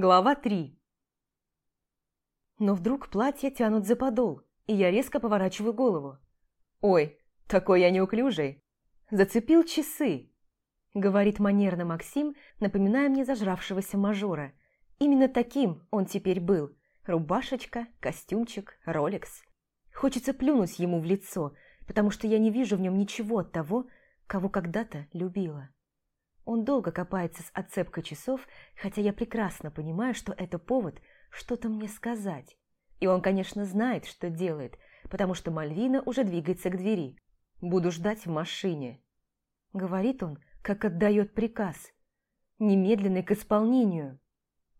Глава 3 Но вдруг платье тянут за подол, и я резко поворачиваю голову. «Ой, такой я неуклюжий!» «Зацепил часы!» Говорит манерно Максим, напоминая мне зажравшегося мажора. Именно таким он теперь был. Рубашечка, костюмчик, роликс. Хочется плюнуть ему в лицо, потому что я не вижу в нем ничего от того, кого когда-то любила. Он долго копается с отцепкой часов, хотя я прекрасно понимаю, что это повод что-то мне сказать. И он, конечно, знает, что делает, потому что Мальвина уже двигается к двери. «Буду ждать в машине», — говорит он, как отдает приказ. «Немедленный к исполнению».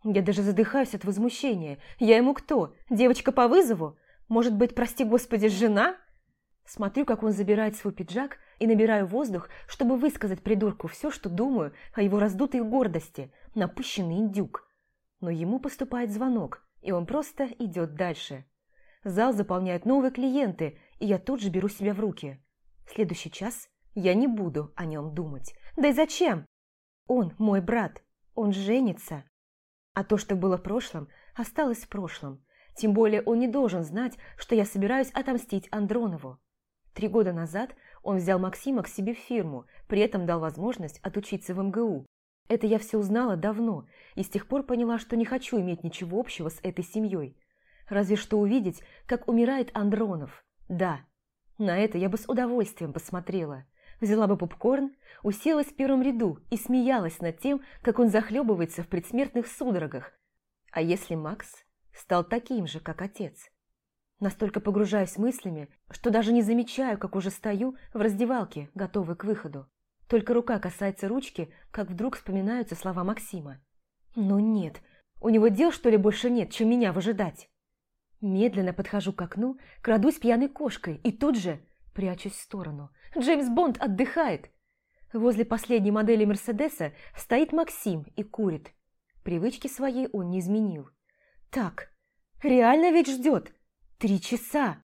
Я даже задыхаюсь от возмущения. Я ему кто? Девочка по вызову? Может быть, прости господи, жена? Смотрю, как он забирает свой пиджак и набираю воздух, чтобы высказать придурку все, что думаю о его раздутой гордости, напыщенный индюк. Но ему поступает звонок, и он просто идет дальше. Зал заполняют новые клиенты, и я тут же беру себя в руки. В следующий час я не буду о нем думать. Да и зачем? Он мой брат, он женится. А то, что было в прошлом, осталось в прошлом. Тем более он не должен знать, что я собираюсь отомстить Андронову. Три года назад он взял Максима к себе в фирму, при этом дал возможность отучиться в МГУ. Это я все узнала давно, и с тех пор поняла, что не хочу иметь ничего общего с этой семьей. Разве что увидеть, как умирает Андронов. Да, на это я бы с удовольствием посмотрела. Взяла бы попкорн, уселась в первом ряду и смеялась над тем, как он захлебывается в предсмертных судорогах. А если Макс стал таким же, как отец? Настолько погружаюсь мыслями, что даже не замечаю, как уже стою в раздевалке, готовый к выходу. Только рука касается ручки, как вдруг вспоминаются слова Максима. «Ну нет, у него дел, что ли, больше нет, чем меня выжидать?» Медленно подхожу к окну, крадусь пьяной кошкой и тут же прячусь в сторону. Джеймс Бонд отдыхает. Возле последней модели Мерседеса стоит Максим и курит. Привычки своей он не изменил. «Так, реально ведь ждет!» Три часа!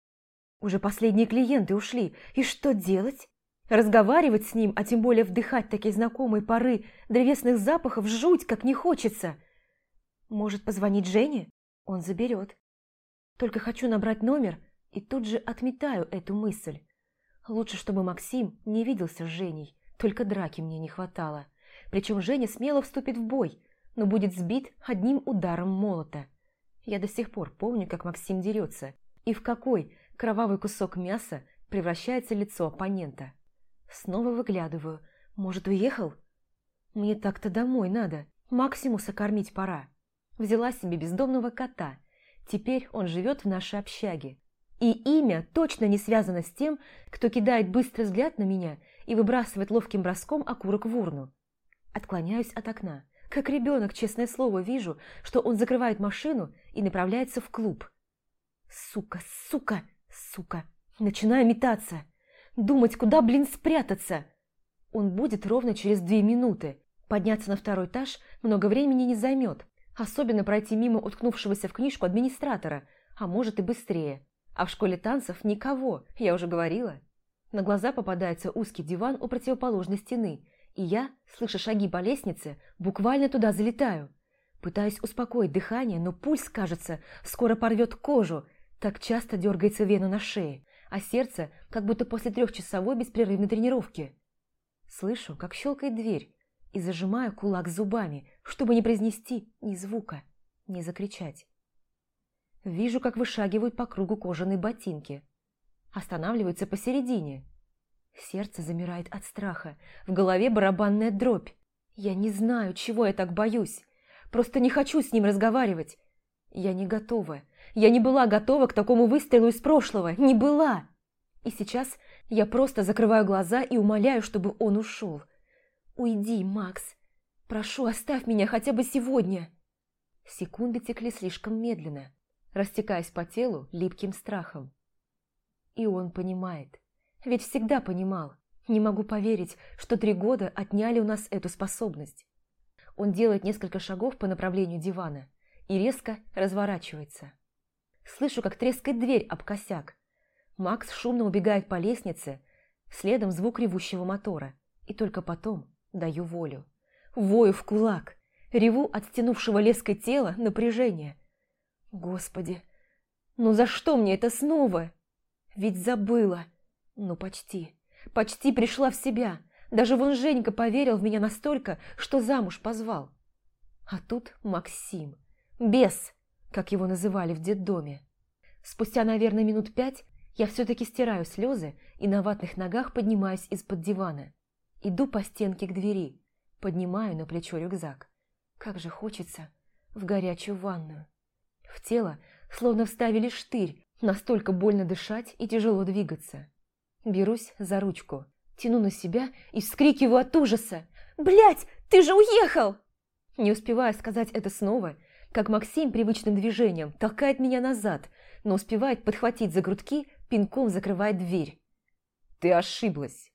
Уже последние клиенты ушли. И что делать? Разговаривать с ним, а тем более вдыхать такие знакомые пары древесных запахов, жуть, как не хочется. Может, позвонить Жене? Он заберет. Только хочу набрать номер и тут же отметаю эту мысль. Лучше, чтобы Максим не виделся с Женей, только драки мне не хватало. Причем Женя смело вступит в бой, но будет сбит одним ударом молота. Я до сих пор помню, как Максим дерется, и в какой кровавый кусок мяса превращается лицо оппонента. Снова выглядываю. Может, уехал? Мне так-то домой надо. Максимуса кормить пора. Взяла себе бездомного кота. Теперь он живет в нашей общаге. И имя точно не связано с тем, кто кидает быстрый взгляд на меня и выбрасывает ловким броском окурок в урну. Отклоняюсь от окна. Как ребенок, честное слово, вижу, что он закрывает машину и направляется в клуб. Сука, сука, сука. Начинаю метаться. Думать, куда, блин, спрятаться. Он будет ровно через две минуты. Подняться на второй этаж много времени не займет. Особенно пройти мимо уткнувшегося в книжку администратора, а может и быстрее. А в школе танцев никого, я уже говорила. На глаза попадается узкий диван у противоположной стены – и я, слыша шаги по лестнице, буквально туда залетаю. Пытаюсь успокоить дыхание, но пульс, кажется, скоро порвет кожу, так часто дергается вена на шее, а сердце как будто после трехчасовой беспрерывной тренировки. Слышу, как щелкает дверь, и зажимаю кулак зубами, чтобы не произнести ни звука, не закричать. Вижу, как вышагивают по кругу кожаные ботинки. Останавливаются посередине – Сердце замирает от страха, в голове барабанная дробь. Я не знаю, чего я так боюсь. Просто не хочу с ним разговаривать. Я не готова. Я не была готова к такому выстрелу из прошлого. Не была. И сейчас я просто закрываю глаза и умоляю, чтобы он ушел. «Уйди, Макс. Прошу, оставь меня хотя бы сегодня». Секунды текли слишком медленно, растекаясь по телу липким страхом. И он понимает. Ведь всегда понимал. Не могу поверить, что три года отняли у нас эту способность. Он делает несколько шагов по направлению дивана и резко разворачивается. Слышу, как трескает дверь об косяк. Макс шумно убегает по лестнице, следом звук ревущего мотора, и только потом даю волю. Вою в кулак. Реву от стянувшего леской тела напряжение. Господи, ну за что мне это снова? Ведь забыла. Ну почти. Почти пришла в себя. Даже вон Женька поверил в меня настолько, что замуж позвал. А тут Максим. Бес, как его называли в детдоме. Спустя, наверное, минут пять я все-таки стираю слезы и на ватных ногах поднимаюсь из-под дивана. Иду по стенке к двери, поднимаю на плечо рюкзак. Как же хочется в горячую ванную. В тело словно вставили штырь, настолько больно дышать и тяжело двигаться. Берусь за ручку, тяну на себя и вскрикиваю от ужаса. «Блядь, ты же уехал!» Не успеваю сказать это снова, как Максим привычным движением толкает меня назад, но успевает подхватить за грудки, пинком закрывает дверь. «Ты ошиблась!»